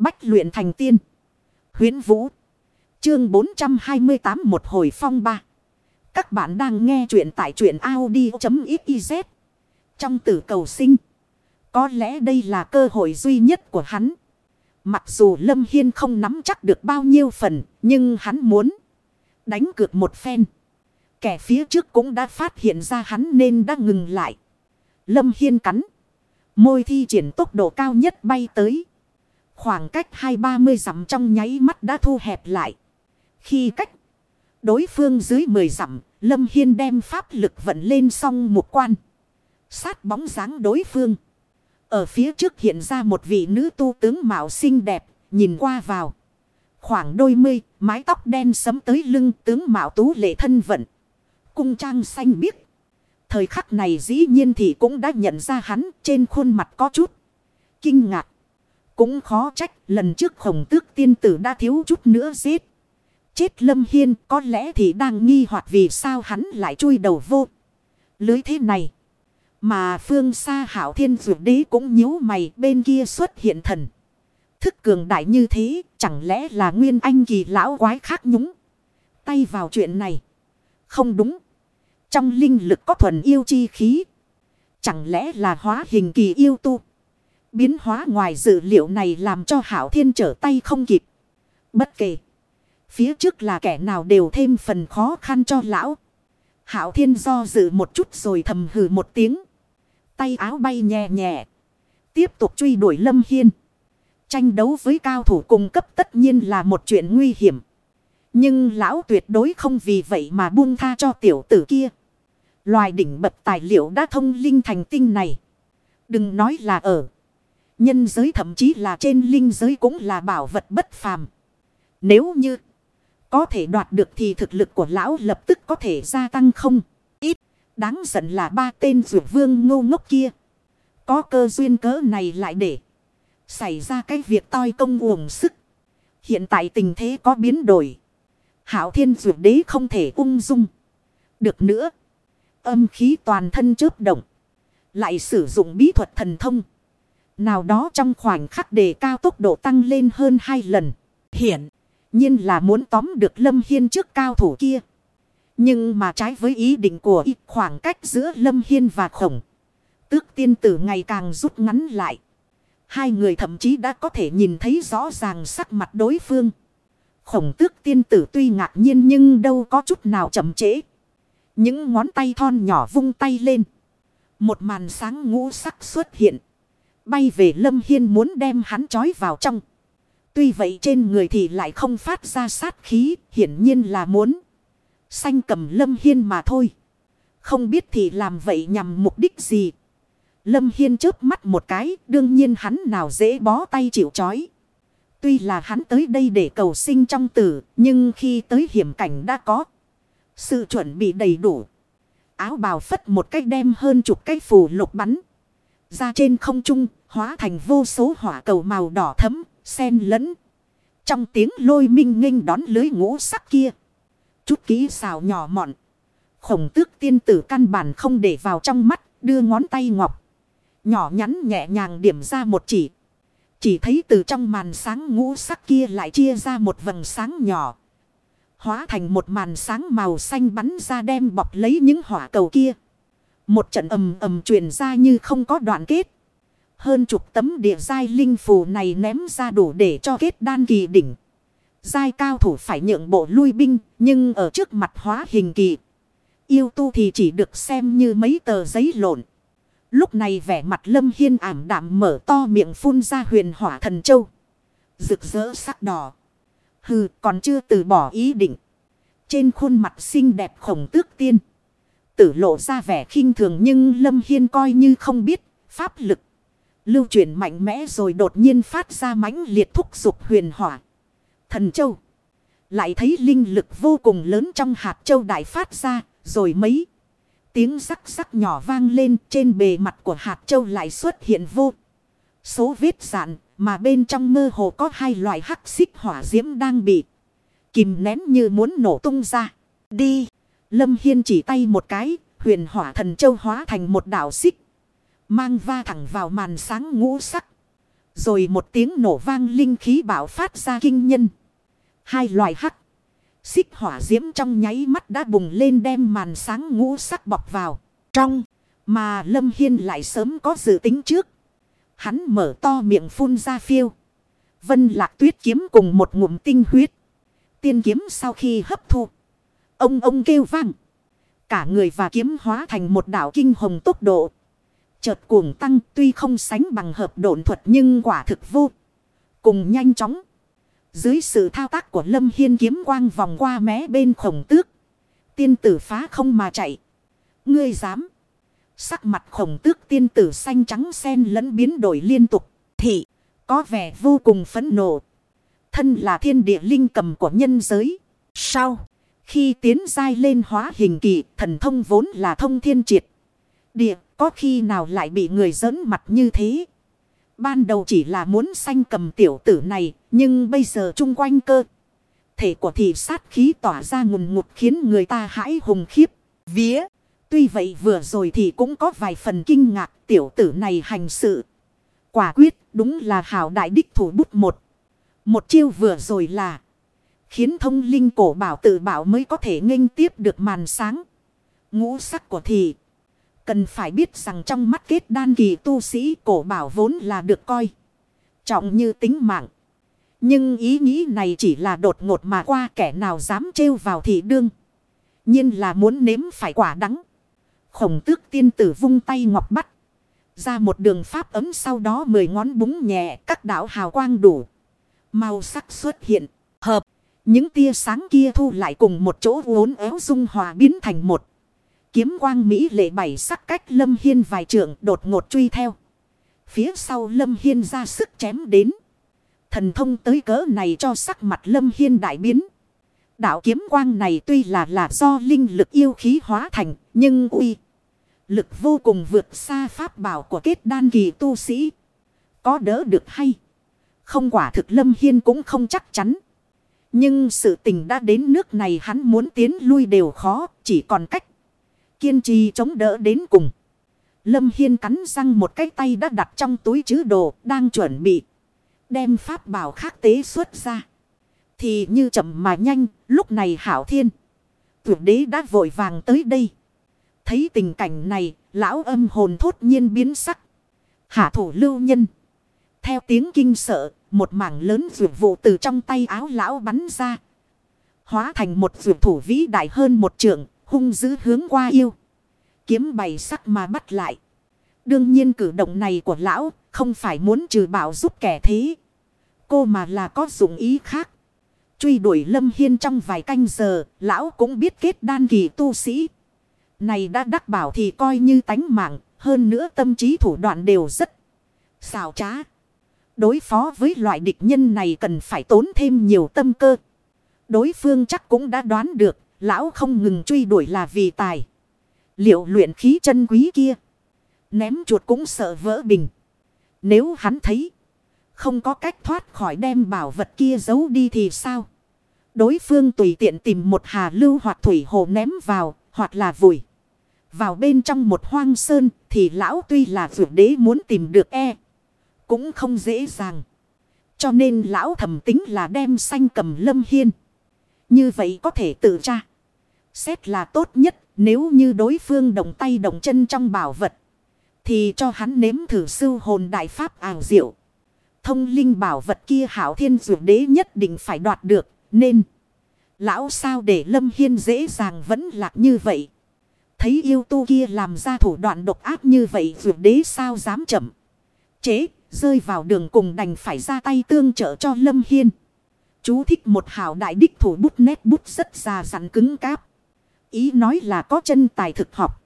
Bách luyện thành tiên. Huyến Vũ. Chương 428 một hồi phong ba. Các bạn đang nghe truyện tại truyện Audi.xyz. Trong tử cầu sinh. Có lẽ đây là cơ hội duy nhất của hắn. Mặc dù Lâm Hiên không nắm chắc được bao nhiêu phần. Nhưng hắn muốn đánh cược một phen. Kẻ phía trước cũng đã phát hiện ra hắn nên đã ngừng lại. Lâm Hiên cắn. Môi thi triển tốc độ cao nhất bay tới. Khoảng cách hai ba mươi dặm trong nháy mắt đã thu hẹp lại. Khi cách đối phương dưới 10 dặm, Lâm Hiên đem pháp lực vận lên song một quan. Sát bóng dáng đối phương. Ở phía trước hiện ra một vị nữ tu tướng mạo xinh đẹp, nhìn qua vào. Khoảng đôi mươi, mái tóc đen sấm tới lưng tướng mạo tú lệ thân vận. Cung trang xanh biếc. Thời khắc này dĩ nhiên thì cũng đã nhận ra hắn trên khuôn mặt có chút. Kinh ngạc. Cũng khó trách, lần trước khổng tước tiên tử đã thiếu chút nữa giết. Chết lâm hiên, có lẽ thì đang nghi hoặc vì sao hắn lại chui đầu vô. Lưới thế này. Mà phương xa hảo thiên dụ đế cũng nhíu mày, bên kia xuất hiện thần. Thức cường đại như thế, chẳng lẽ là nguyên anh kỳ lão quái khác nhúng. Tay vào chuyện này. Không đúng. Trong linh lực có thuần yêu chi khí. Chẳng lẽ là hóa hình kỳ yêu tu. Biến hóa ngoài dự liệu này làm cho Hảo Thiên trở tay không kịp. Bất kể. Phía trước là kẻ nào đều thêm phần khó khăn cho lão. Hảo Thiên do dự một chút rồi thầm hừ một tiếng. Tay áo bay nhẹ nhẹ. Tiếp tục truy đuổi Lâm Hiên. Tranh đấu với cao thủ cung cấp tất nhiên là một chuyện nguy hiểm. Nhưng lão tuyệt đối không vì vậy mà buông tha cho tiểu tử kia. Loài đỉnh bậc tài liệu đã thông linh thành tinh này. Đừng nói là ở. Nhân giới thậm chí là trên linh giới cũng là bảo vật bất phàm. Nếu như có thể đoạt được thì thực lực của lão lập tức có thể gia tăng không ít. Đáng giận là ba tên rượu vương ngô ngốc kia. Có cơ duyên cớ này lại để xảy ra cái việc toi công uổng sức. Hiện tại tình thế có biến đổi. Hảo thiên rượu đế không thể ung dung. Được nữa. Âm khí toàn thân chớp động. Lại sử dụng bí thuật thần thông. Nào đó trong khoảnh khắc đề cao tốc độ tăng lên hơn hai lần. Hiển nhiên là muốn tóm được Lâm Hiên trước cao thủ kia. Nhưng mà trái với ý định của y, khoảng cách giữa Lâm Hiên và khổng. Tước tiên tử ngày càng rút ngắn lại. Hai người thậm chí đã có thể nhìn thấy rõ ràng sắc mặt đối phương. Khổng tước tiên tử tuy ngạc nhiên nhưng đâu có chút nào chậm trễ. Những ngón tay thon nhỏ vung tay lên. Một màn sáng ngũ sắc xuất hiện. Bay về Lâm Hiên muốn đem hắn trói vào trong. Tuy vậy trên người thì lại không phát ra sát khí. Hiển nhiên là muốn. Xanh cầm Lâm Hiên mà thôi. Không biết thì làm vậy nhằm mục đích gì. Lâm Hiên chớp mắt một cái. Đương nhiên hắn nào dễ bó tay chịu chói. Tuy là hắn tới đây để cầu sinh trong tử. Nhưng khi tới hiểm cảnh đã có. Sự chuẩn bị đầy đủ. Áo bào phất một cách đem hơn chục cái phù lục bắn. Ra trên không trung, hóa thành vô số hỏa cầu màu đỏ thấm, sen lẫn. Trong tiếng lôi minh nghênh đón lưới ngũ sắc kia. Chút ký xào nhỏ mọn. Khổng tước tiên tử căn bản không để vào trong mắt, đưa ngón tay ngọc. Nhỏ nhắn nhẹ nhàng điểm ra một chỉ. Chỉ thấy từ trong màn sáng ngũ sắc kia lại chia ra một vầng sáng nhỏ. Hóa thành một màn sáng màu xanh bắn ra đem bọc lấy những hỏa cầu kia. Một trận ầm ầm truyền ra như không có đoạn kết. Hơn chục tấm địa giai linh phù này ném ra đủ để cho kết đan kỳ đỉnh. Giai cao thủ phải nhượng bộ lui binh, nhưng ở trước mặt hóa hình kỳ. Yêu tu thì chỉ được xem như mấy tờ giấy lộn. Lúc này vẻ mặt lâm hiên ảm đạm mở to miệng phun ra huyền hỏa thần châu. Rực rỡ sắc đỏ. Hừ còn chưa từ bỏ ý định. Trên khuôn mặt xinh đẹp khổng tước tiên. Tử lộ ra vẻ khinh thường nhưng Lâm Hiên coi như không biết. Pháp lực. Lưu chuyển mạnh mẽ rồi đột nhiên phát ra mãnh liệt thúc dục huyền hỏa. Thần châu. Lại thấy linh lực vô cùng lớn trong hạt châu đại phát ra. Rồi mấy. Tiếng sắc sắc nhỏ vang lên, trên bề mặt của hạt châu lại xuất hiện vô. Số vết dạn, mà bên trong mơ hồ có hai loại hắc xích hỏa diễm đang bị kìm nén như muốn nổ tung ra. Đi! Lâm Hiên chỉ tay một cái, huyền hỏa thần châu hóa thành một đảo xích. Mang va thẳng vào màn sáng ngũ sắc. Rồi một tiếng nổ vang linh khí bạo phát ra kinh nhân. Hai loài hắc. Xích hỏa diễm trong nháy mắt đã bùng lên đem màn sáng ngũ sắc bọc vào. Trong. Mà Lâm Hiên lại sớm có dự tính trước. Hắn mở to miệng phun ra phiêu. Vân lạc tuyết kiếm cùng một ngụm tinh huyết. Tiên kiếm sau khi hấp thu. Ông ông kêu vang. Cả người và kiếm hóa thành một đảo kinh hồng tốc độ. Chợt cuồng tăng tuy không sánh bằng hợp độn thuật nhưng quả thực vô. Cùng nhanh chóng. Dưới sự thao tác của Lâm Hiên kiếm quang vòng qua mé bên khổng tước. Tiên tử phá không mà chạy. Ngươi dám. Sắc mặt khổng tước tiên tử xanh trắng sen lẫn biến đổi liên tục. Thị. Có vẻ vô cùng phẫn nộ. Thân là thiên địa linh cầm của nhân giới. sao khi tiến dai lên hóa hình kỳ, thần thông vốn là thông thiên triệt. Địa, có khi nào lại bị người giỡn mặt như thế. Ban đầu chỉ là muốn sanh cầm tiểu tử này. Nhưng bây giờ chung quanh cơ. Thể của thị sát khí tỏa ra ngùn ngụt khiến người ta hãi hùng khiếp. Vía. Tuy vậy vừa rồi thì cũng có vài phần kinh ngạc, tiểu tử này hành sự. Quả quyết, đúng là hảo đại đích thủ bút một. Một chiêu vừa rồi là. Khiến thông linh cổ bảo tự bảo mới có thể nghênh tiếp được màn sáng. Ngũ sắc của thị. Cần phải biết rằng trong mắt kết đan kỳ tu sĩ cổ bảo vốn là được coi. Trọng như tính mạng. Nhưng ý nghĩ này chỉ là đột ngột mà qua, kẻ nào dám trêu vào thị đương. nhiên là muốn nếm phải quả đắng. Khổng tước tiên tử vung tay ngọc bắt. Ra một đường pháp ấm sau đó mười ngón búng nhẹ, các đảo hào quang đủ. Màu sắc xuất hiện. Những tia sáng kia thu lại cùng một chỗ uốn éo dung hòa biến thành một. Kiếm quang Mỹ lệ bảy sắc cách Lâm Hiên vài trượng đột ngột truy theo. Phía sau Lâm Hiên ra sức chém đến. Thần thông tới cỡ này cho sắc mặt Lâm Hiên đại biến. Đạo kiếm quang này tuy là là do linh lực yêu khí hóa thành, nhưng uy lực vô cùng vượt xa pháp bảo của kết đan kỳ tu sĩ. Có đỡ được hay? Không quả thực Lâm Hiên cũng không chắc chắn. Nhưng sự tình đã đến nước này hắn muốn tiến lui đều khó, chỉ còn cách. Kiên trì chống đỡ đến cùng. Lâm Hiên cắn răng một cái tay đã đặt trong túi chứ đồ, đang chuẩn bị. Đem pháp bảo khắc tế xuất ra. Thì như chậm mà nhanh, lúc này hảo thiên. Tuyệt đế đã vội vàng tới đây. Thấy tình cảnh này, lão âm hồn thốt nhiên biến sắc. Hạ thủ lưu nhân. Theo tiếng kinh sợ, một mảng lớn rượu vụ từ trong tay áo lão bắn ra. Hóa thành một rượu thủ vĩ đại hơn một trượng, hung dữ hướng qua yêu. Kiếm bày sắc mà bắt lại. Đương nhiên cử động này của lão không phải muốn trừ bảo giúp kẻ thế. Cô mà là có dụng ý khác. Truy đuổi Lâm Hiên trong vài canh giờ, lão cũng biết kết đan kỳ tu sĩ. Này đã đắc bảo thì coi như tánh mạng, hơn nữa tâm trí thủ đoạn đều rất xào trá. Đối phó với loại địch nhân này cần phải tốn thêm nhiều tâm cơ. Đối phương chắc cũng đã đoán được, lão không ngừng truy đuổi là vì tài. Liệu luyện khí chân quý kia, ném chuột cũng sợ vỡ bình. Nếu hắn thấy, không có cách thoát khỏi đem bảo vật kia giấu đi thì sao? Đối phương tùy tiện tìm một hà lưu hoặc thủy hồ ném vào, hoặc là vùi. Vào bên trong một hoang sơn thì lão tuy là vượt đế muốn tìm được e. Cũng không dễ dàng. Cho nên lão thầm tính là đem xanh cầm lâm hiên. Như vậy có thể tự tra. Xét là tốt nhất nếu như đối phương động tay động chân trong bảo vật. Thì cho hắn nếm thử sư hồn đại pháp ảo diệu. Thông linh bảo vật kia hảo thiên dụ đế nhất định phải đoạt được. Nên lão sao để lâm hiên dễ dàng vẫn lạc như vậy. Thấy yêu tu kia làm ra thủ đoạn độc ác như vậy dụ đế sao dám chậm. Chế, rơi vào đường cùng đành phải ra tay tương trợ cho Lâm Hiên. Chú thích một hảo đại đích thủ bút nét bút rất già dặn cứng cáp. Ý nói là có chân tài thực học.